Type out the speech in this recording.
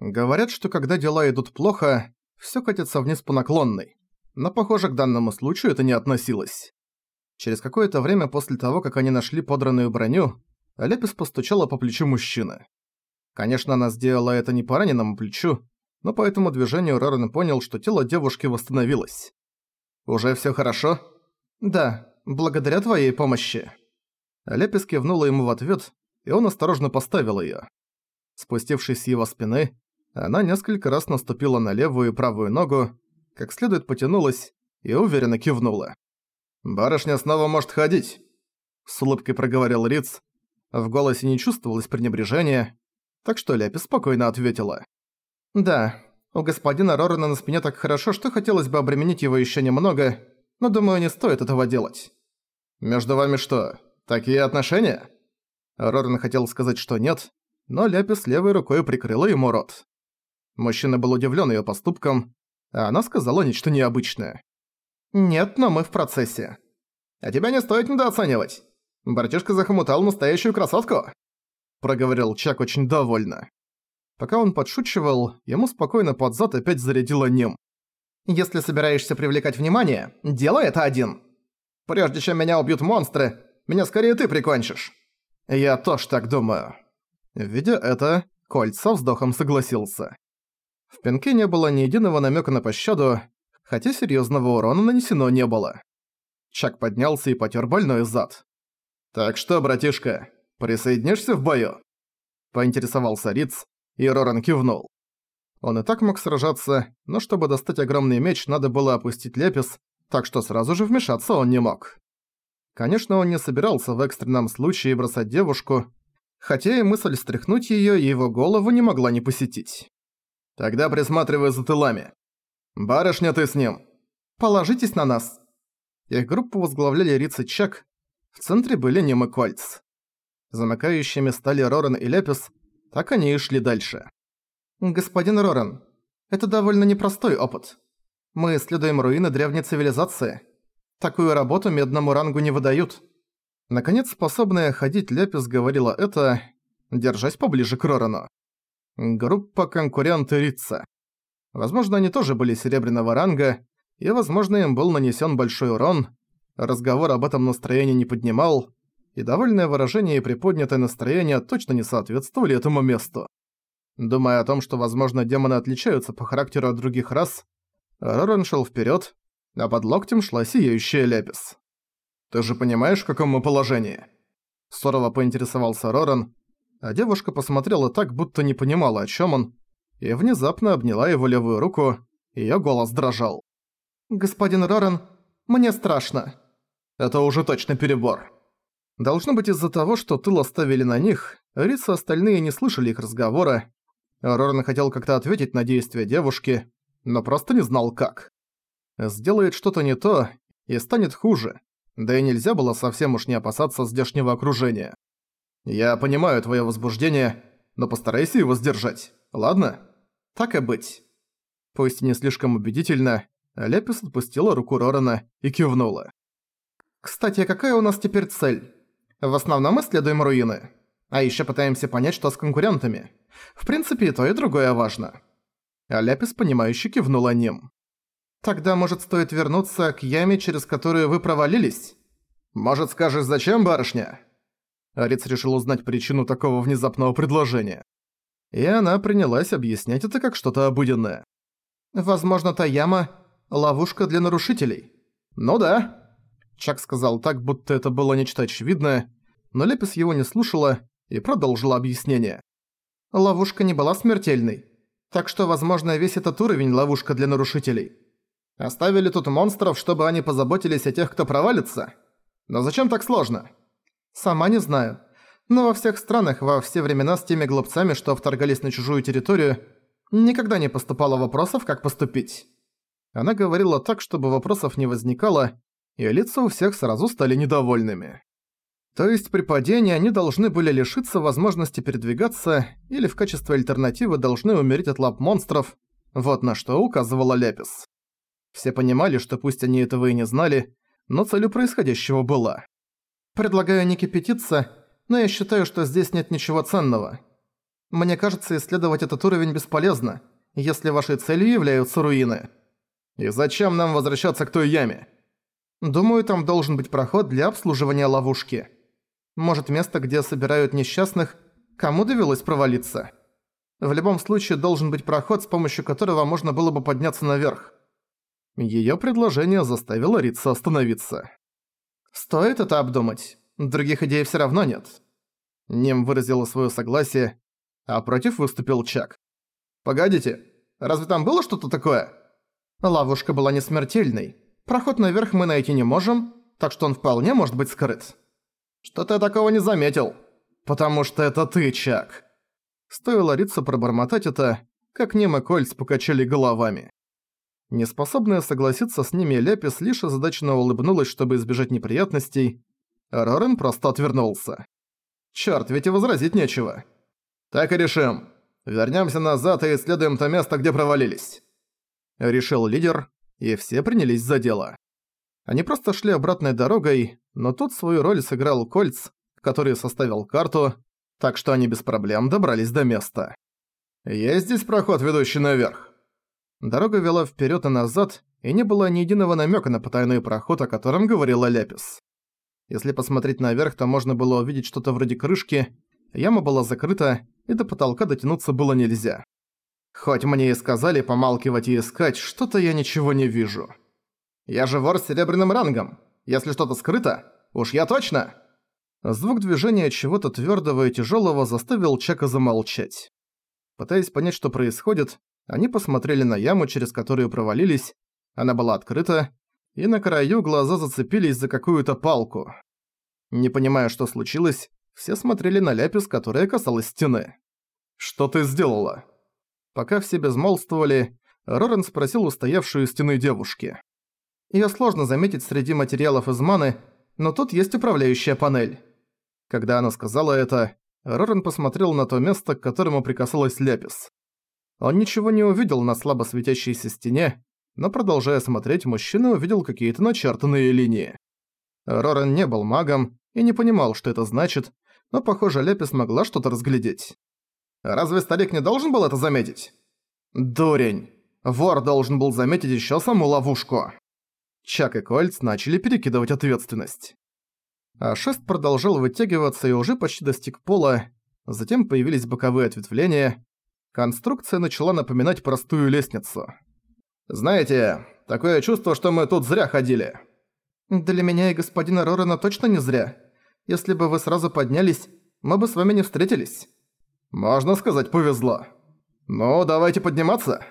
Говорят, что когда дела идут плохо, всё катится вниз по наклонной. Но, похоже, к данному случаю это не относилось. Через какое-то время после того, как они нашли подранную броню, Лепис постучала по плечу мужчины. Конечно, она сделала это не по раненому плечу, но по этому движению Рорен понял, что тело девушки восстановилось. «Уже всё хорошо?» «Да, благодаря твоей помощи». Лепис кивнула ему в ответ, и он осторожно поставил её. Спустившись с его спины, она несколько раз наступила на левую и правую ногу, как следует потянулась и уверенно кивнула. «Барышня снова может ходить», — с улыбкой проговорил Риц. В голосе не чувствовалось пренебрежения, так что Ляпи спокойно ответила. «Да, у господина Рорана на спине так хорошо, что хотелось бы обременить его ещё немного, но думаю, не стоит этого делать». «Между вами что, такие отношения?» Роран хотел сказать, что нет, но Ляпис левой рукой прикрыла ему рот. Мужчина был удивлен ее поступком, а она сказала нечто необычное. «Нет, но мы в процессе». «А тебя не стоит недооценивать. Братишка захомутал настоящую красотку», — проговорил Чак очень довольно. Пока он подшучивал, ему спокойно под зад опять зарядило ним. «Если собираешься привлекать внимание, делай это один. Прежде чем меня убьют монстры, меня скорее ты прикончишь». «Я тоже так думаю». Видя это, Кольт вздохом согласился. В пинке не было ни единого намека на пощаду, хотя серьезного урона нанесено не было. Чак поднялся и потер больной зад. «Так что, братишка, присоединишься в бою?» Поинтересовался Риц, и Роран кивнул. Он и так мог сражаться, но чтобы достать огромный меч, надо было опустить Лепис, так что сразу же вмешаться он не мог. Конечно, он не собирался в экстренном случае бросать девушку, хотя и мысль стряхнуть её его голову не могла не посетить. Тогда присматривай за тылами. Барышня ты с ним. Положитесь на нас. Их группу возглавляли Риц Чак. В центре были Нем и Кольц. Замыкающими стали Роран и Лепис, так они и шли дальше. «Господин Роран, это довольно непростой опыт. Мы исследуем руины древней цивилизации. Такую работу медному рангу не выдают». Наконец, способная ходить Лепис говорила это, держась поближе к Рорану. Группа конкуренты Рица. Возможно, они тоже были серебряного ранга, и, возможно, им был нанесен большой урон. Разговор об этом настроении не поднимал, и довольное выражение и приподнятое настроение точно не соответствовали этому месту. Думая о том, что, возможно, демоны отличаются по характеру от других рас, Роран шел вперед, а под локтем шла сияющая Лепис. «Ты же понимаешь, в каком мы положении?» Сурово поинтересовался Роран, а девушка посмотрела так, будто не понимала, о чем он, и внезапно обняла его левую руку, ее голос дрожал. «Господин Роран, мне страшно». «Это уже точно перебор». Должно быть из-за того, что тыл оставили на них, Риса остальные не слышали их разговора. Роран хотел как-то ответить на действия девушки, но просто не знал как. Сделает что-то не то, и станет хуже. Да и нельзя было совсем уж не опасаться здешнего окружения. «Я понимаю твое возбуждение, но постарайся его сдержать, ладно? Так и быть». Пусть не слишком убедительно, Лепис отпустила руку Рорана и кивнула. «Кстати, какая у нас теперь цель? В основном исследуем руины. А еще пытаемся понять, что с конкурентами. В принципе, и то, и другое важно». А Лепис, понимающе кивнула ним. «Тогда, может, стоит вернуться к яме, через которую вы провалились? Может, скажешь, зачем, барышня?» Ариц решил узнать причину такого внезапного предложения. И она принялась объяснять это как что-то обыденное. «Возможно, та яма – ловушка для нарушителей». «Ну да», – Чак сказал так, будто это было нечто очевидное, но Лепис его не слушала и продолжила объяснение. «Ловушка не была смертельной, так что, возможно, весь этот уровень – ловушка для нарушителей. Оставили тут монстров, чтобы они позаботились о тех, кто провалится? Но зачем так сложно?» «Сама не знаю. Но во всех странах во все времена с теми глупцами, что вторгались на чужую территорию, никогда не поступало вопросов, как поступить». Она говорила так, чтобы вопросов не возникало, и лица у всех сразу стали недовольными. То есть при падении они должны были лишиться возможности передвигаться или в качестве альтернативы должны умереть от лап монстров, вот на что указывала Лепис. Все понимали, что пусть они этого и не знали, но целью происходящего была. Предлагаю не кипятиться, но я считаю, что здесь нет ничего ценного. Мне кажется, исследовать этот уровень бесполезно, если вашей целью являются руины. И зачем нам возвращаться к той яме? Думаю, там должен быть проход для обслуживания ловушки. Может, место, где собирают несчастных, кому довелось провалиться? В любом случае, должен быть проход, с помощью которого можно было бы подняться наверх. Её предложение заставило Рица остановиться. «Стоит это обдумать. Других идей всё равно нет». Нем выразила своё согласие, а против выступил Чак. «Погодите, разве там было что-то такое?» Ловушка была не смертельной. Проход наверх мы найти не можем, так что он вполне может быть скрыт. Что-то я такого не заметил. Потому что это ты, Чак. Стоило Рицу пробормотать это, как Нем и Кольц покачали головами. Неспособная согласиться с ними Лепис лишь озадаченно улыбнулась, чтобы избежать неприятностей, а Рорен просто отвернулся. «Чёрт, ведь и возразить нечего». «Так и решим. Вернёмся назад и исследуем то место, где провалились». Решил лидер, и все принялись за дело. Они просто шли обратной дорогой, но тут свою роль сыграл Кольц, который составил карту, так что они без проблем добрались до места. «Есть здесь проход, ведущий наверх?» Дорога вела вперед и назад, и не было ни единого намека на потайной проход, о котором говорила Ляпис. Если посмотреть наверх, то можно было увидеть что-то вроде крышки, яма была закрыта, и до потолка дотянуться было нельзя. Хоть мне и сказали помалкивать и искать, что-то я ничего не вижу. Я же вор с серебряным рангом. Если что-то скрыто, уж я точно... Звук движения чего-то твёрдого и тяжёлого заставил Чака замолчать. Пытаясь понять, что происходит, они посмотрели на яму, через которую провалились. Она была открыта, и на краю глаза зацепились за какую-то палку. Не понимая, что случилось, все смотрели на ляпис, которая касалась стены. «Что ты сделала?» Пока все безмолвствовали, Рорен спросил у стоявшей у стены девушки. Её сложно заметить среди материалов из маны, но тут есть управляющая панель. Когда она сказала это, Рорен посмотрел на то место, к которому прикасалась Ляпис. Он ничего не увидел на слабо светящейся стене, но продолжая смотреть, мужчина увидел какие-то начертанные линии. Рорен не был магом и не понимал, что это значит, но, похоже, Ляпис могла что-то разглядеть. «Разве старик не должен был это заметить?» «Дурень! Вор должен был заметить ещё саму ловушку!» Чак и Кольц начали перекидывать ответственность а шест продолжал вытягиваться и уже почти достиг пола, затем появились боковые ответвления. Конструкция начала напоминать простую лестницу. «Знаете, такое чувство, что мы тут зря ходили». «Для меня и господина Рорена точно не зря. Если бы вы сразу поднялись, мы бы с вами не встретились». «Можно сказать, повезло. Ну, давайте подниматься».